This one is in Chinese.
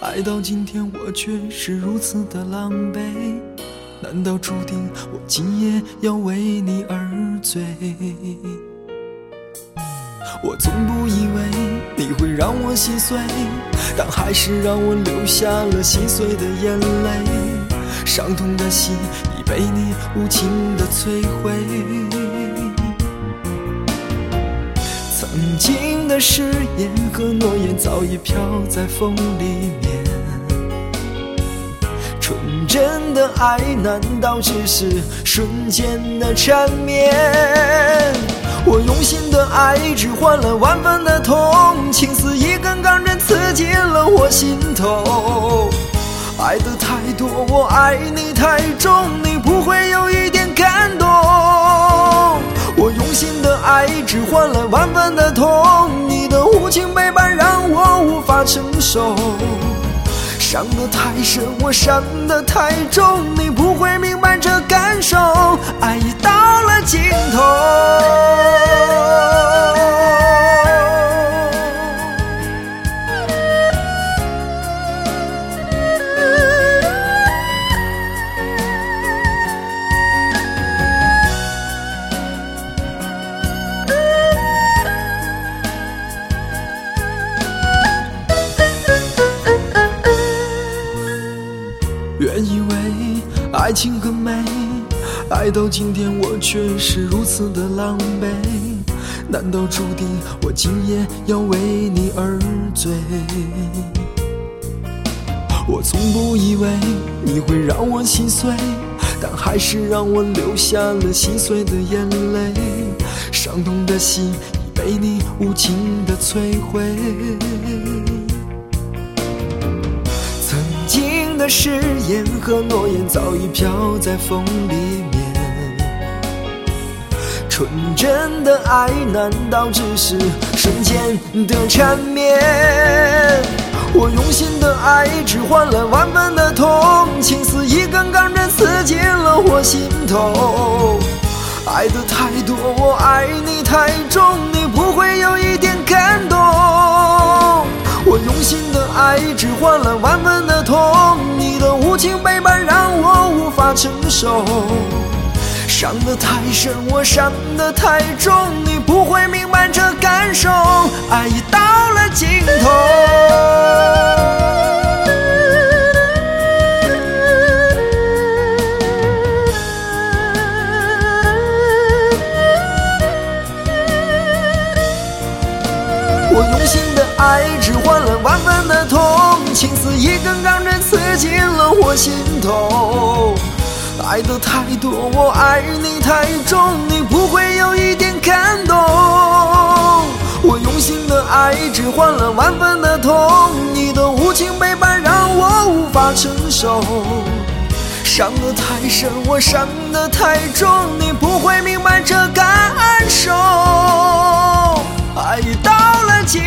爱到今天我却是如此的狼狈？难道注定我今夜要为你而醉？我从不以为你会让我心碎，但还是让我流下了心碎的眼泪。伤痛的心已被你无情的摧毁。曾经的誓言和诺言早已飘在风里面，纯真的爱难道只是瞬间的缠绵？我用心的爱只换了万分的痛，情丝一根钢针刺进了我心头。爱的太多，我爱你太重，你不会有一的爱只换来万分的痛，你的无情背叛让我无法承受。伤得太深，我伤得太重，你不会明白这感受。爱已到了尽头。爱情很美，爱到今天我却是如此的狼狈。难道注定我今夜要为你而醉？我从不以为你会让我心碎，但还是让我流下了心碎的眼泪。伤痛的心已被你无情的摧毁。的誓言和诺言早已飘在风里面，纯真的爱难道只是瞬间的缠绵？我用心的爱只换了万分的痛，情丝一根钢针刺进了我心头。爱的太多，我爱你承受。伤得太深，我伤得太重，你不会明白这感受。爱已到了尽头。我用心的爱只换了万分的痛，情丝一根钢针刺进了我心头。爱的太多，我爱你太重，你不会有一点感动。我用心的爱只换了万分的痛，你的无情背叛让我无法承受。伤得太深，我伤得太重，你不会明白这感受。爱到了尽。